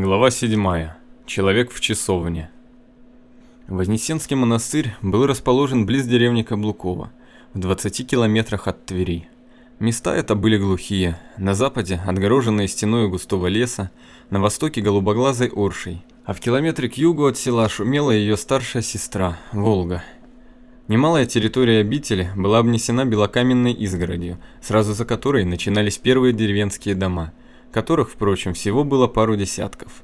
Глава 7. Человек в часовне. Вознесенский монастырь был расположен близ деревни Каблукова, в 20 километрах от Твери. Места это были глухие, на западе отгороженные стеной густого леса, на востоке голубоглазой Оршей, а в километре к югу от села шумела ее старшая сестра, Волга. Немалая территория обители была обнесена белокаменной изгородью, сразу за которой начинались первые деревенские дома – которых, впрочем, всего было пару десятков.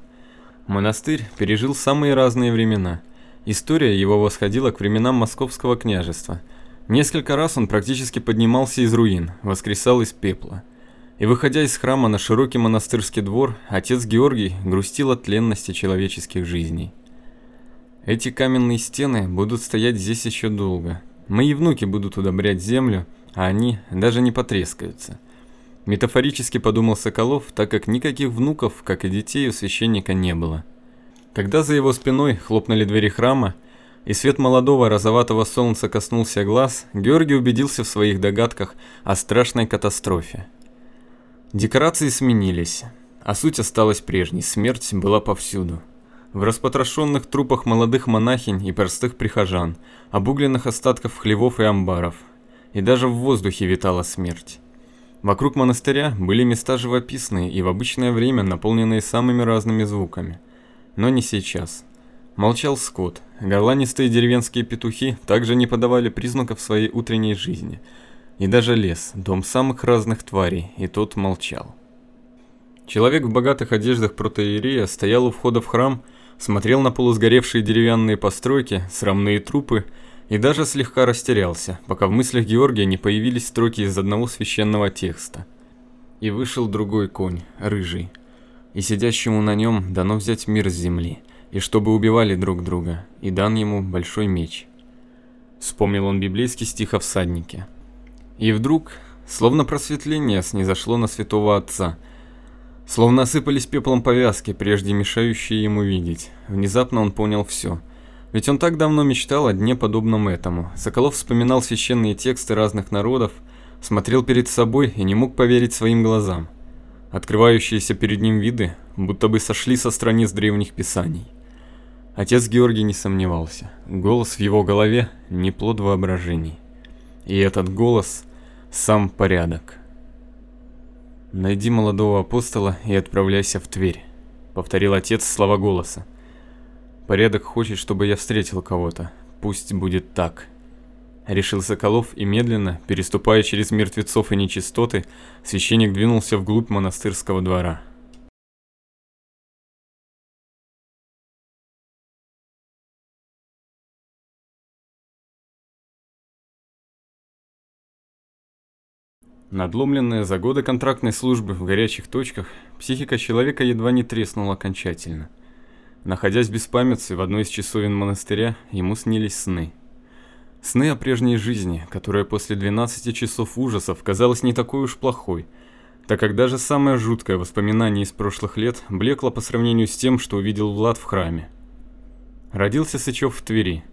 Монастырь пережил самые разные времена. История его восходила к временам Московского княжества. Несколько раз он практически поднимался из руин, воскресал из пепла. И выходя из храма на широкий монастырский двор, отец Георгий грустил от тленности человеческих жизней. Эти каменные стены будут стоять здесь еще долго. Мои внуки будут удобрять землю, а они даже не потрескаются. Метафорически подумал Соколов, так как никаких внуков, как и детей, у священника не было. Когда за его спиной хлопнули двери храма, и свет молодого розоватого солнца коснулся глаз, Георгий убедился в своих догадках о страшной катастрофе. Декорации сменились, а суть осталась прежней, смерть была повсюду. В распотрошенных трупах молодых монахинь и простых прихожан, обугленных остатков хлевов и амбаров, и даже в воздухе витала смерть. Вокруг монастыря были места живописные и в обычное время наполненные самыми разными звуками. Но не сейчас. Молчал скот. Горланистые деревенские петухи также не подавали признаков своей утренней жизни. И даже лес, дом самых разных тварей, и тот молчал. Человек в богатых одеждах протоиерея стоял у входа в храм, смотрел на полусгоревшие деревянные постройки, срамные трупы и даже слегка растерялся, пока в мыслях Георгия не появились строки из одного священного текста. И вышел другой конь, рыжий, и сидящему на нем дано взять мир с земли, и чтобы убивали друг друга, и дан ему большой меч. Вспомнил он библейский стих о всаднике. И вдруг, словно просветление снизошло на святого отца, словно осыпались пеплом повязки, прежде мешающие ему видеть. Внезапно он понял все – ведь он так давно мечтал о дне подобном этому. Соколов вспоминал священные тексты разных народов, смотрел перед собой и не мог поверить своим глазам. Открывающиеся перед ним виды будто бы сошли со страниц древних писаний. Отец Георгий не сомневался. Голос в его голове не плод воображений. И этот голос сам порядок. «Найди молодого апостола и отправляйся в Тверь», — повторил отец слова голоса. Порядок хочет, чтобы я встретил кого-то. Пусть будет так. Решил Соколов и медленно, переступая через мертвецов и нечистоты, священник двинулся вглубь монастырского двора. Надломленная за годы контрактной службы в горячих точках, психика человека едва не треснула окончательно – Находясь без памяти в одной из часовен монастыря, ему снились сны. Сны о прежней жизни, которая после 12 часов ужасов казалась не такой уж плохой, так как даже самое жуткое воспоминание из прошлых лет блекло по сравнению с тем, что увидел Влад в храме. Родился Сычев в Твери,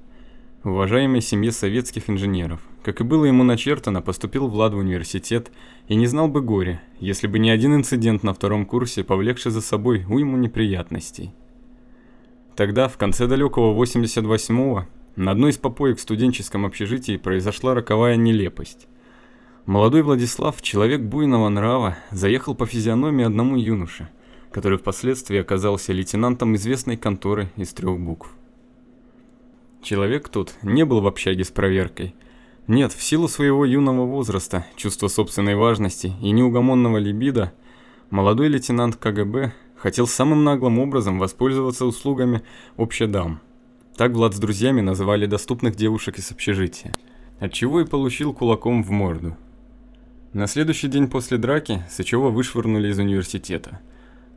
в уважаемой семье советских инженеров. Как и было ему начертано, поступил Влад в университет и не знал бы горя, если бы не один инцидент на втором курсе, повлекший за собой уйму неприятностей. Тогда, в конце далекого 88-го, на одной из попоек в студенческом общежитии произошла роковая нелепость. Молодой Владислав, человек буйного нрава, заехал по физиономии одному юноше, который впоследствии оказался лейтенантом известной конторы из трех букв. Человек тут не был в общаге с проверкой. Нет, в силу своего юного возраста, чувства собственной важности и неугомонного либидо, молодой лейтенант КГБ хотел самым наглым образом воспользоваться услугами общедам. Так Влад с друзьями называли доступных девушек из общежития, отчего и получил кулаком в морду. На следующий день после драки Сычева вышвырнули из университета,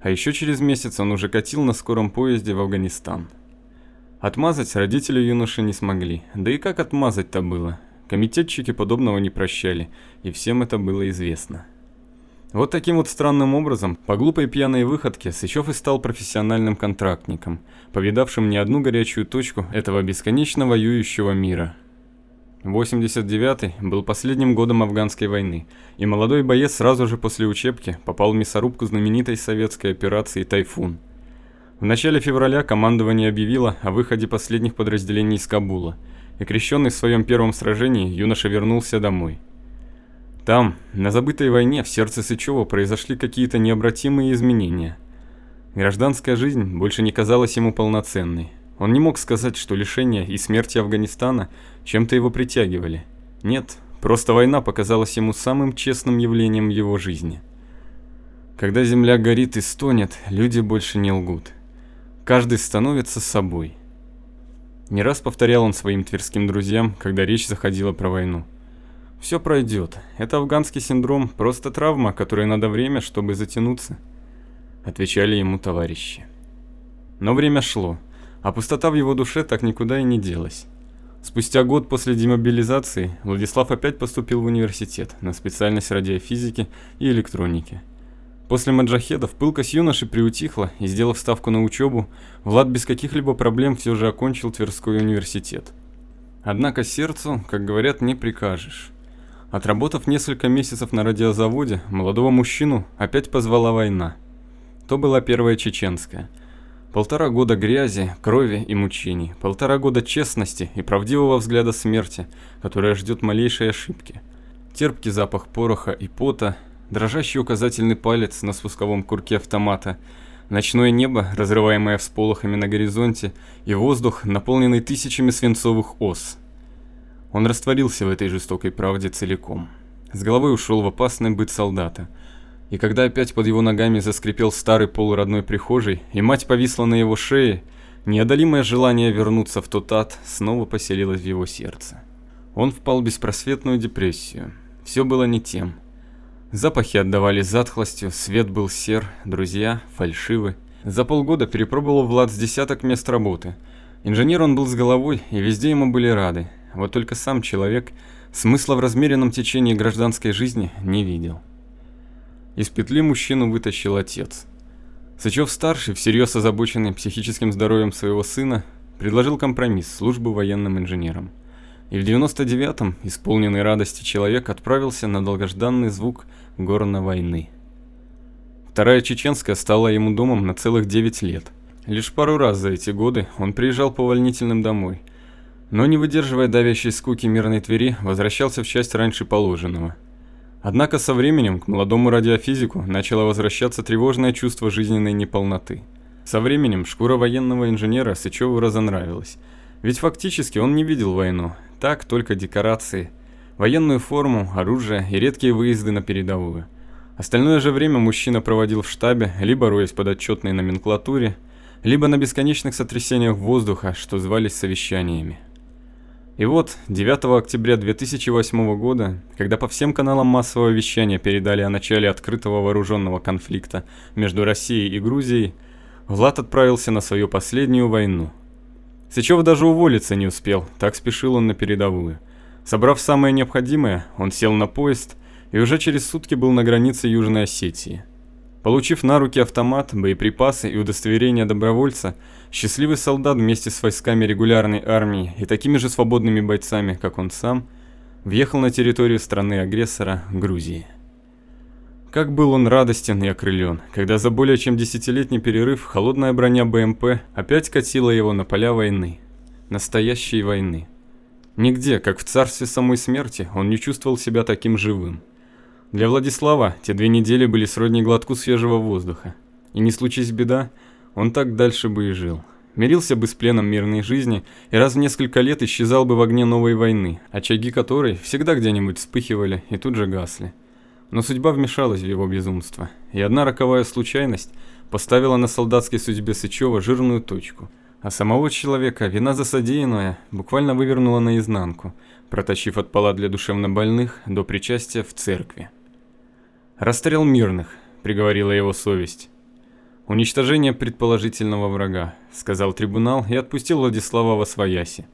а еще через месяц он уже катил на скором поезде в Афганистан. Отмазать родители юноши не смогли, да и как отмазать-то было? Комитетчики подобного не прощали, и всем это было известно. Вот таким вот странным образом, по глупой пьяной выходке, Сычев и стал профессиональным контрактником, повидавшим не одну горячую точку этого бесконечно воюющего мира. 89-й был последним годом афганской войны, и молодой боец сразу же после учебки попал в мясорубку знаменитой советской операции «Тайфун». В начале февраля командование объявило о выходе последних подразделений из Кабула, и крещенный в своем первом сражении юноша вернулся домой. Там, на забытой войне, в сердце Сычева произошли какие-то необратимые изменения. Гражданская жизнь больше не казалась ему полноценной. Он не мог сказать, что лишения и смерти Афганистана чем-то его притягивали. Нет, просто война показалась ему самым честным явлением его жизни. Когда земля горит и стонет, люди больше не лгут. Каждый становится собой. Не раз повторял он своим тверским друзьям, когда речь заходила про войну. Все пройдет. Это афганский синдром, просто травма, которой надо время, чтобы затянуться. Отвечали ему товарищи. Но время шло а пустота в его душе так никуда и не делась. Спустя год после демобилизации Владислав опять поступил в университет на специальность радиофизики и электроники. После маджахедов пылкость юноши приутихла, и сделав ставку на учебу, Влад без каких-либо проблем все же окончил Тверской университет. Однако сердцу, как говорят, не прикажешь. Отработав несколько месяцев на радиозаводе, молодого мужчину опять позвала война. То была первая чеченская – Полтора года грязи, крови и мучений, полтора года честности и правдивого взгляда смерти, которая ждет малейшей ошибки. Терпкий запах пороха и пота, дрожащий указательный палец на спусковом курке автомата, ночное небо, разрываемое всполохами на горизонте, и воздух, наполненный тысячами свинцовых ос. Он растворился в этой жестокой правде целиком. С головой ушел в опасный быт солдата – и когда опять под его ногами заскрипел старый пол родной прихожей, и мать повисла на его шее, неодолимое желание вернуться в тот ад снова поселилось в его сердце. Он впал в беспросветную депрессию. Все было не тем. Запахи отдавали затхлостью, свет был сер, друзья фальшивы. За полгода перепробовал Влад с десяток мест работы. Инженер он был с головой, и везде ему были рады. Вот только сам человек смысла в размеренном течении гражданской жизни не видел. Из петли мужчину вытащил отец. Сычев-старший, всерьез озабоченный психическим здоровьем своего сына, предложил компромисс – службу военным инженером. И в 99-м, исполненный радости человек, отправился на долгожданный звук горна войны. Вторая чеченская стала ему домом на целых 9 лет. Лишь пару раз за эти годы он приезжал по увольнительным домой, но не выдерживая давящей скуки мирной Твери, возвращался в часть раньше положенного – Однако со временем к молодому радиофизику начало возвращаться тревожное чувство жизненной неполноты. Со временем шкура военного инженера Сычеву разонравилась. Ведь фактически он не видел войну, так только декорации, военную форму, оружие и редкие выезды на передовую. Остальное же время мужчина проводил в штабе, либо роясь под отчетной номенклатуре, либо на бесконечных сотрясениях воздуха, что звались совещаниями. И вот 9 октября 2008 года, когда по всем каналам массового вещания передали о начале открытого вооруженного конфликта между Россией и Грузией, Влад отправился на свою последнюю войну. Сычев даже уволиться не успел, так спешил он на передовую. Собрав самое необходимое, он сел на поезд и уже через сутки был на границе Южной Осетии. Получив на руки автомат, боеприпасы и удостоверение добровольца, счастливый солдат вместе с войсками регулярной армии и такими же свободными бойцами, как он сам, въехал на территорию страны-агрессора Грузии. Как был он радостен и окрылен, когда за более чем десятилетний перерыв холодная броня БМП опять катила его на поля войны. Настоящей войны. Нигде, как в царстве самой смерти, он не чувствовал себя таким живым. Для Владислава те две недели были сродни глотку свежего воздуха. И не случись беда, он так дальше бы и жил. Мирился бы с пленом мирной жизни и раз в несколько лет исчезал бы в огне новой войны, очаги которой всегда где-нибудь вспыхивали и тут же гасли. Но судьба вмешалась в его безумство, и одна роковая случайность поставила на солдатской судьбе Сычева жирную точку, а самого человека вина за содеянное буквально вывернула наизнанку, протащив от палат для душевнобольных до причастия в церкви. «Расстрел мирных», — приговорила его совесть. «Уничтожение предположительного врага», — сказал трибунал и отпустил Владислава во свояси.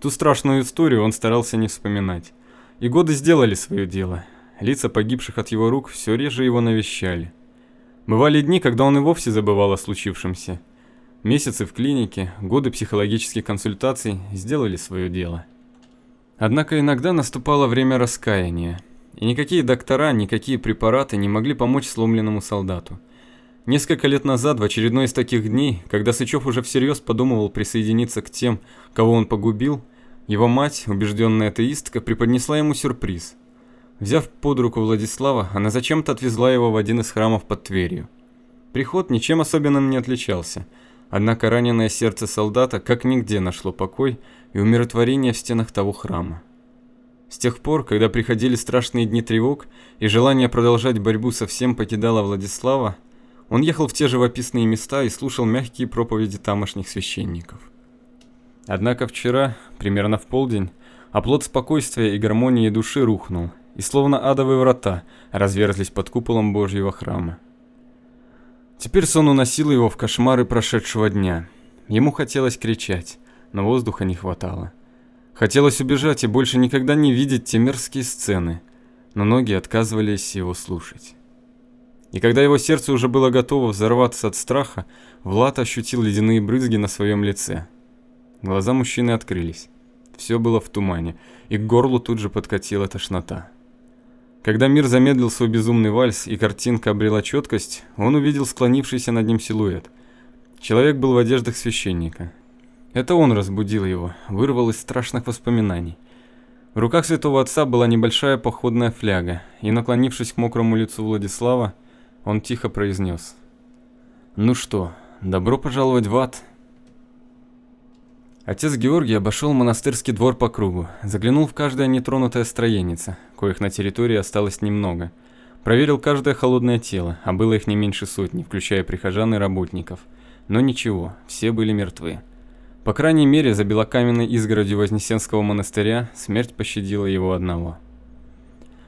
Ту страшную историю он старался не вспоминать. И годы сделали свое дело. Лица погибших от его рук все реже его навещали. Бывали дни, когда он и вовсе забывал о случившемся. Месяцы в клинике, годы психологических консультаций сделали свое дело. Однако иногда наступало время раскаяния. И никакие доктора, никакие препараты не могли помочь сломленному солдату. Несколько лет назад, в очередной из таких дней, когда Сычев уже всерьез подумывал присоединиться к тем, кого он погубил, его мать, убежденная атеистка, преподнесла ему сюрприз. Взяв под руку Владислава, она зачем-то отвезла его в один из храмов под Тверью. Приход ничем особенным не отличался, однако раненое сердце солдата как нигде нашло покой и умиротворение в стенах того храма. С тех пор, когда приходили страшные дни тревог и желание продолжать борьбу совсем покидало Владислава, он ехал в те живописные места и слушал мягкие проповеди тамошних священников. Однако вчера, примерно в полдень, оплот спокойствия и гармонии души рухнул, и словно адовые врата разверзлись под куполом Божьего храма. Теперь сон уносил его в кошмары прошедшего дня. Ему хотелось кричать, но воздуха не хватало. Хотелось убежать и больше никогда не видеть те мерзкие сцены, но ноги отказывались его слушать. И когда его сердце уже было готово взорваться от страха, Влад ощутил ледяные брызги на своем лице. Глаза мужчины открылись. Все было в тумане, и к горлу тут же подкатила тошнота. Когда мир замедлил свой безумный вальс и картинка обрела четкость, он увидел склонившийся над ним силуэт. Человек был в одеждах священника. Это он разбудил его, вырвал из страшных воспоминаний. В руках святого отца была небольшая походная фляга, и, наклонившись к мокрому лицу Владислава, он тихо произнес. «Ну что, добро пожаловать в ад!» Отец Георгий обошел монастырский двор по кругу, заглянул в каждое нетронутое строенице, коих на территории осталось немного. Проверил каждое холодное тело, а было их не меньше сотни, включая прихожан и работников. Но ничего, все были мертвы. По крайней мере, за белокаменной изгородью Вознесенского монастыря смерть пощадила его одного.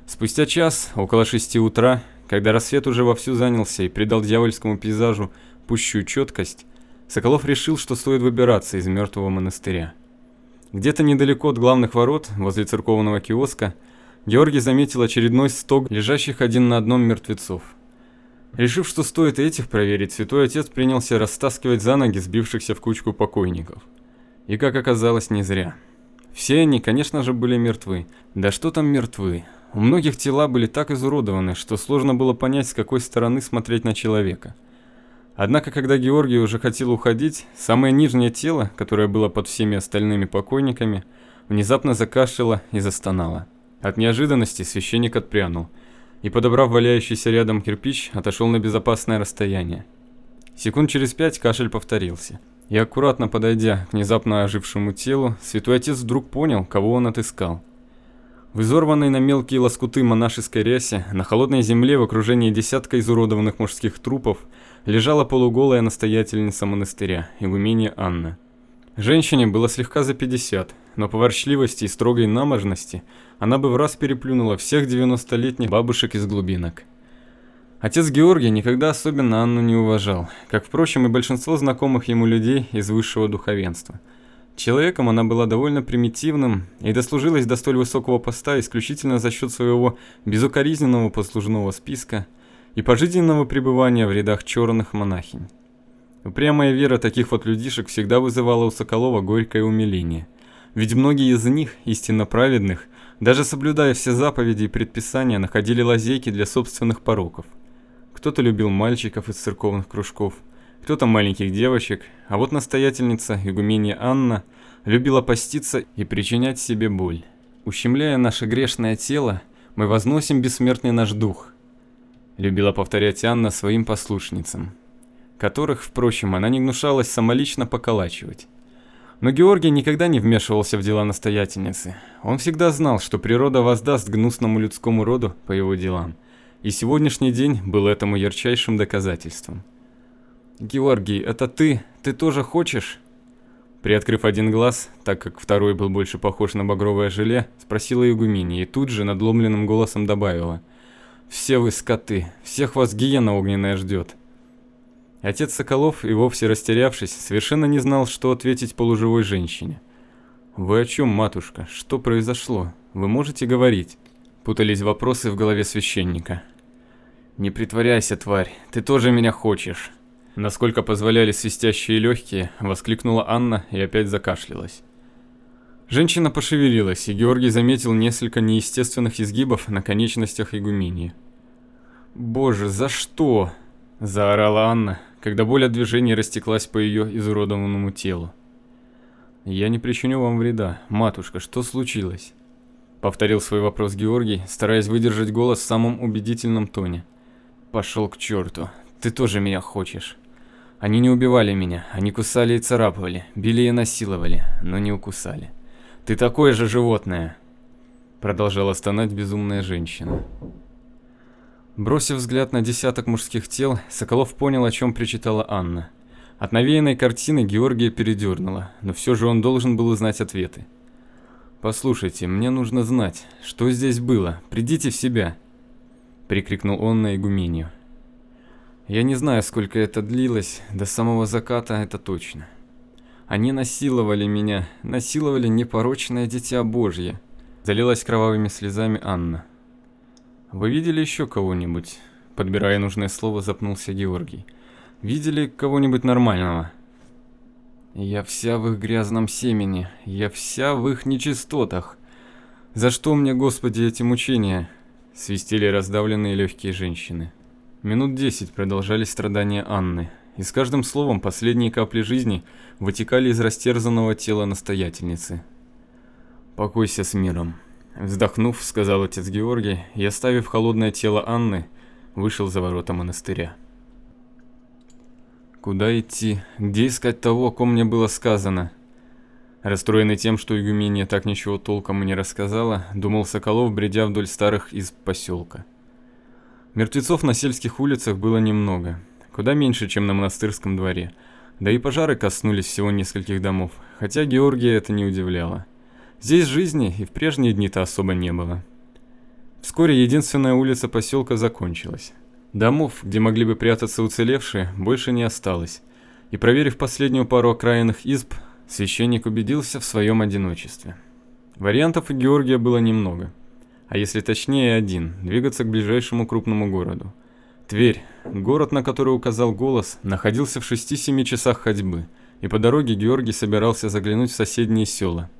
Спустя час, около шести утра, когда рассвет уже вовсю занялся и придал дьявольскому пейзажу пущую четкость, Соколов решил, что стоит выбираться из мертвого монастыря. Где-то недалеко от главных ворот, возле церковного киоска, Георгий заметил очередной стог лежащих один на одном мертвецов. Решив, что стоит этих проверить, святой отец принялся растаскивать за ноги сбившихся в кучку покойников. И как оказалось, не зря. Все они, конечно же, были мертвы. Да что там мертвы? У многих тела были так изуродованы, что сложно было понять, с какой стороны смотреть на человека. Однако, когда Георгий уже хотел уходить, самое нижнее тело, которое было под всеми остальными покойниками, внезапно закашляло и застонало. От неожиданности священник отпрянул и, подобрав валяющийся рядом кирпич, отошел на безопасное расстояние. Секунд через пять кашель повторился. И аккуратно подойдя к внезапно ожившему телу, святой отец вдруг понял, кого он отыскал. В изорванной на мелкие лоскуты монашеской рясе, на холодной земле в окружении десятка изуродованных мужских трупов, лежала полуголая настоятельница монастыря, игуменья Анна. Женщине было слегка за 50, но по ворчливости и строгой наможности она бы в раз переплюнула всех 90-летних бабушек из глубинок. Отец Георгий никогда особенно Анну не уважал, как, впрочем, и большинство знакомых ему людей из высшего духовенства – Человеком она была довольно примитивным и дослужилась до столь высокого поста исключительно за счет своего безукоризненного послужного списка и пожизненного пребывания в рядах черных монахинь. Упрямая вера таких вот людишек всегда вызывала у Соколова горькое умиление. Ведь многие из них, истинно праведных, даже соблюдая все заповеди и предписания, находили лазейки для собственных пороков. Кто-то любил мальчиков из церковных кружков – кто-то маленьких девочек, а вот настоятельница, игуменья Анна, любила поститься и причинять себе боль. Ущемляя наше грешное тело, мы возносим бессмертный наш дух. Любила повторять Анна своим послушницам, которых, впрочем, она не гнушалась самолично поколачивать. Но Георгий никогда не вмешивался в дела настоятельницы. Он всегда знал, что природа воздаст гнусному людскому роду по его делам. И сегодняшний день был этому ярчайшим доказательством. «Георгий, это ты? Ты тоже хочешь?» Приоткрыв один глаз, так как второй был больше похож на багровое желе, спросила Игумения и тут же надломленным голосом добавила. «Все вы скоты, всех вас гиена огненная ждет». Отец Соколов, и вовсе растерявшись, совершенно не знал, что ответить полуживой женщине. «Вы о чем, матушка? Что произошло? Вы можете говорить?» Путались вопросы в голове священника. «Не притворяйся, тварь, ты тоже меня хочешь». Насколько позволяли свистящие легкие, воскликнула Анна и опять закашлялась. Женщина пошевелилась, и Георгий заметил несколько неестественных изгибов на конечностях игумении. «Боже, за что?» Заорала Анна, когда боль от движения растеклась по ее изуродованному телу. «Я не причиню вам вреда. Матушка, что случилось?» Повторил свой вопрос Георгий, стараясь выдержать голос в самом убедительном тоне. «Пошел к черту. Ты тоже меня хочешь». Они не убивали меня, они кусали и царапали, били и насиловали, но не укусали. Ты такое же животное, продолжала стонать безумная женщина. Бросив взгляд на десяток мужских тел, Соколов понял, о чем причитала Анна. От навеянной картины Георгия передернуло, но все же он должен был узнать ответы. «Послушайте, мне нужно знать, что здесь было. Придите в себя!» Прикрикнул он на игумению. Я не знаю, сколько это длилось, до самого заката это точно. Они насиловали меня, насиловали непорочное дитя Божье. Залилась кровавыми слезами Анна. Вы видели еще кого-нибудь? Подбирая нужное слово, запнулся Георгий. Видели кого-нибудь нормального? Я вся в их грязном семени, я вся в их нечистотах. За что мне, Господи, эти мучения? Свистели раздавленные легкие женщины. Минут десять продолжались страдания Анны, и с каждым словом последние капли жизни вытекали из растерзанного тела настоятельницы. «Покойся с миром», — вздохнув, сказал отец Георгий, и, оставив холодное тело Анны, вышел за ворота монастыря. Куда идти? Где искать того, о ком мне было сказано? Расстроенный тем, что игумения так ничего толком и не рассказала, думал Соколов, бредя вдоль старых из поселка. Мертвецов на сельских улицах было немного, куда меньше, чем на монастырском дворе. Да и пожары коснулись всего нескольких домов, хотя Георгия это не удивляло. Здесь жизни и в прежние дни-то особо не было. Вскоре единственная улица поселка закончилась. Домов, где могли бы прятаться уцелевшие, больше не осталось. И проверив последнюю пару окраинных изб, священник убедился в своем одиночестве. Вариантов у Георгия было немного а если точнее один, двигаться к ближайшему крупному городу. Тверь, город, на который указал голос, находился в 6-7 часах ходьбы, и по дороге Георгий собирался заглянуть в соседние села.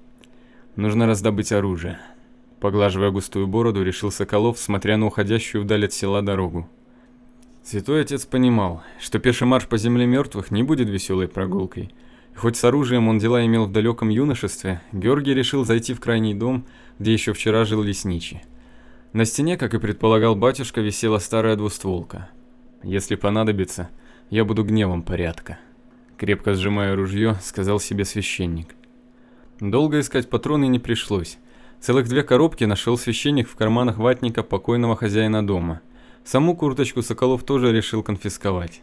Нужно раздобыть оружие. Поглаживая густую бороду, решил Соколов, смотря на уходящую вдаль от села дорогу. Святой отец понимал, что пеший марш по земле мертвых не будет веселой прогулкой – Хоть с оружием он дела имел в далеком юношестве, Георгий решил зайти в крайний дом, где еще вчера жил лесничий. На стене, как и предполагал батюшка, висела старая двустволка. «Если понадобится, я буду гневом порядка», — крепко сжимая ружье, сказал себе священник. Долго искать патроны не пришлось. Целых две коробки нашел священник в карманах ватника покойного хозяина дома. Саму курточку Соколов тоже решил конфисковать.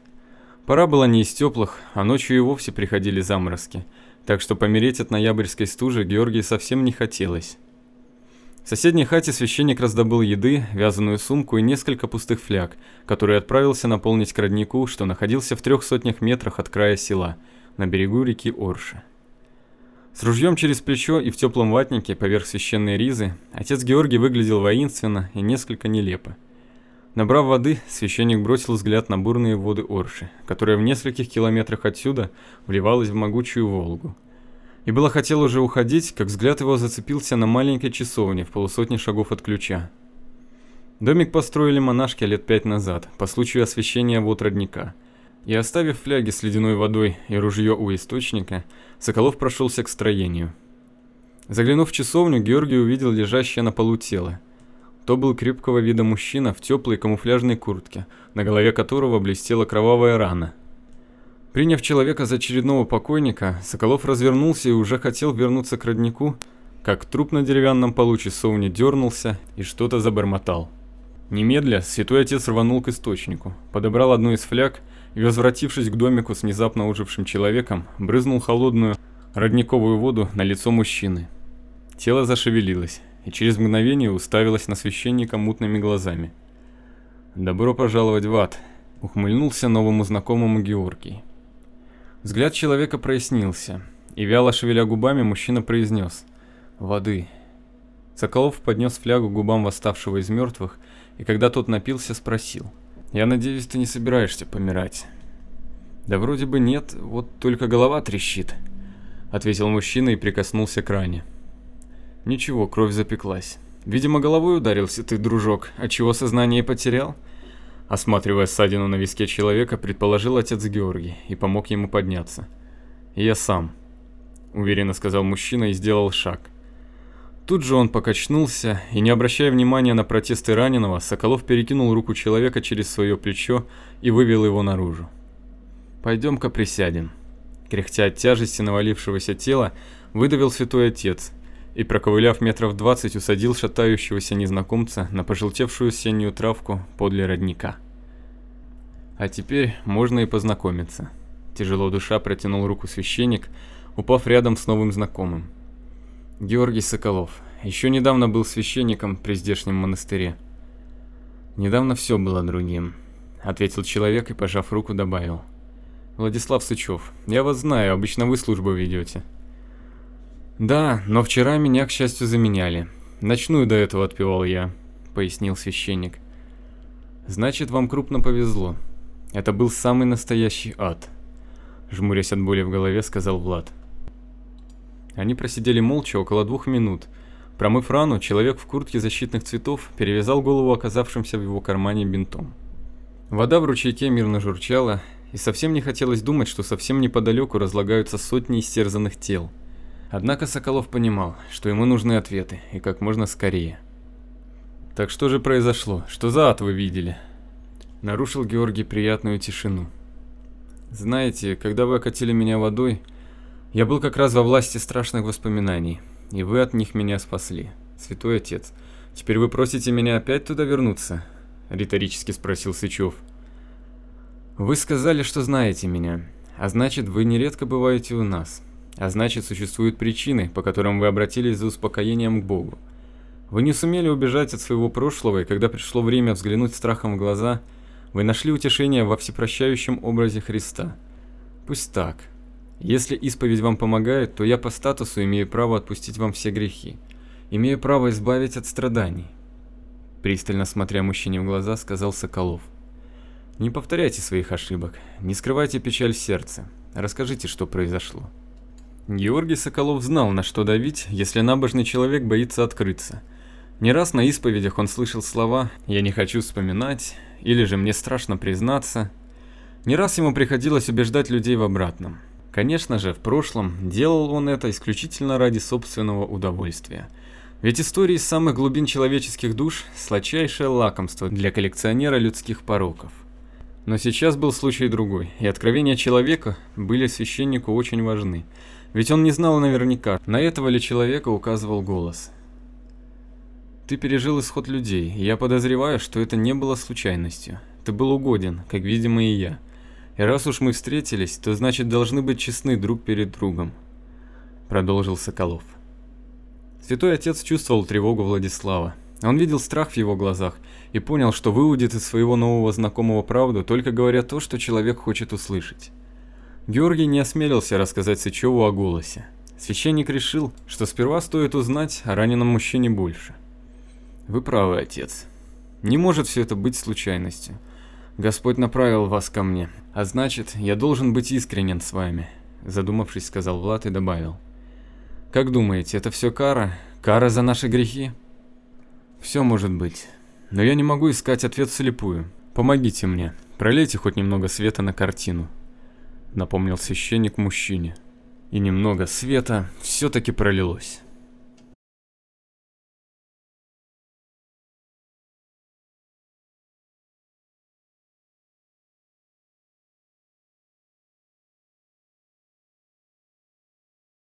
Пора была не из теплых, а ночью и вовсе приходили заморозки, так что помереть от ноябрьской стужи Георгию совсем не хотелось. В соседней хате священник раздобыл еды, вязаную сумку и несколько пустых фляг, которые отправился наполнить к роднику, что находился в трех сотнях метрах от края села, на берегу реки Орши. С ружьем через плечо и в теплом ватнике поверх священной ризы отец Георгий выглядел воинственно и несколько нелепо. Набрав воды, священник бросил взгляд на бурные воды Орши, которая в нескольких километрах отсюда вливалась в могучую Волгу. И было хотел уже уходить, как взгляд его зацепился на маленькой часовне в полусотни шагов от ключа. Домик построили монашки лет пять назад, по случаю освящения вод родника. И оставив фляги с ледяной водой и ружье у источника, Соколов прошелся к строению. Заглянув в часовню, Георгий увидел лежащее на полу тело. То был крепкого вида мужчина в теплой камуфляжной куртке, на голове которого блестела кровавая рана. Приняв человека за очередного покойника, Соколов развернулся и уже хотел вернуться к роднику, как труп на деревянном полу часовни дернулся и что-то забормотал. Немедля святой отец рванул к источнику, подобрал одну из фляг и, возвратившись к домику с внезапно ожившим человеком, брызнул холодную родниковую воду на лицо мужчины. Тело зашевелилось, и через мгновение уставилась на священника мутными глазами. «Добро пожаловать в ад», — ухмыльнулся новому знакомому Георгий. Взгляд человека прояснился, и вяло шевеля губами мужчина произнес «Воды». Соколов поднес флягу губам восставшего из мертвых, и когда тот напился, спросил «Я надеюсь, ты не собираешься помирать?» «Да вроде бы нет, вот только голова трещит», — ответил мужчина и прикоснулся к ране. Ничего, кровь запеклась. Видимо, головой ударился ты, дружок, отчего сознание потерял. Осматривая ссадину на виске человека, предположил отец Георгий и помог ему подняться. «Я сам», — уверенно сказал мужчина и сделал шаг. Тут же он покачнулся, и не обращая внимания на протесты раненого, Соколов перекинул руку человека через свое плечо и вывел его наружу. «Пойдем-ка присядем». Кряхтя от тяжести навалившегося тела, выдавил святой отец и, проковыляв метров двадцать, усадил шатающегося незнакомца на пожелтевшую осеннюю травку подле родника. А теперь можно и познакомиться. Тяжело душа протянул руку священник, упав рядом с новым знакомым. Георгий Соколов. Еще недавно был священником при здешнем монастыре. Недавно все было другим, ответил человек и, пожав руку, добавил. Владислав Сычев, я вас знаю, обычно вы службу ведете. Да, но вчера меня, к счастью, заменяли. Ночную до этого отпевал я, пояснил священник. Значит, вам крупно повезло. Это был самый настоящий ад. Жмурясь от боли в голове, сказал Влад. Они просидели молча около двух минут. Промыв рану, человек в куртке защитных цветов перевязал голову оказавшимся в его кармане бинтом. Вода в ручейке мирно журчала, и совсем не хотелось думать, что совсем неподалеку разлагаются сотни истерзанных тел. Однако Соколов понимал, что ему нужны ответы, и как можно скорее. «Так что же произошло? Что за ад вы видели?» Нарушил Георгий приятную тишину. «Знаете, когда вы окатили меня водой, я был как раз во власти страшных воспоминаний, и вы от них меня спасли, святой отец. Теперь вы просите меня опять туда вернуться? Риторически спросил Сычев. Вы сказали, что знаете меня, а значит, вы нередко бываете у нас. А значит, существуют причины, по которым вы обратились за успокоением к Богу. Вы не сумели убежать от своего прошлого, и когда пришло время взглянуть страхом в глаза, вы нашли утешение во всепрощающем образе Христа. Пусть так, если исповедь вам помогает, то я по статусу имею право отпустить вам все грехи. Имею право избавить от страданий. Пристально смотря мужчине в глаза, сказал Соколов. Не повторяйте своих ошибок, не скрывайте печаль в сердце. Расскажите, что произошло. Георгий Соколов знал, на что давить, если набожный человек боится открыться. Не раз на исповедях он слышал слова «я не хочу вспоминать» или же «мне страшно признаться». Не раз ему приходилось убеждать людей в обратном. Конечно же, в прошлом делал он это исключительно ради собственного удовольствия. Ведь истории из самых глубин человеческих душ – сладчайшее лакомство для коллекционера людских пороков. Но сейчас был случай другой, и откровения человека были священнику очень важны. Ведь он не знал наверняка, на этого ли человека указывал голос. Ты пережил исход людей, и я подозреваю, что это не было случайностью. Ты был угоден, как, видимо, и я. И раз уж мы встретились, то значит должны быть честны друг перед другом, продолжил Соколов. Святой отец чувствовал тревогу Владислава. Он видел страх в его глазах и понял, что выудит из своего нового знакомого правду, только говоря то, что человек хочет услышать. Георгий не осмелился рассказать Сычеву о голосе. Священник решил, что сперва стоит узнать о раненом мужчине больше. Вы правы, отец. Не может все это быть случайностью. Господь направил вас ко мне, а значит, я должен быть искренен с вами, задумавшись, сказал Влад и добавил. Как думаете, это все кара? Кара за наши грехи? Все может быть. Но я не могу искать ответ вслепую. Помогите мне, пролейте хоть немного света на картину, напомнил священник мужчине. И немного света все-таки пролилось.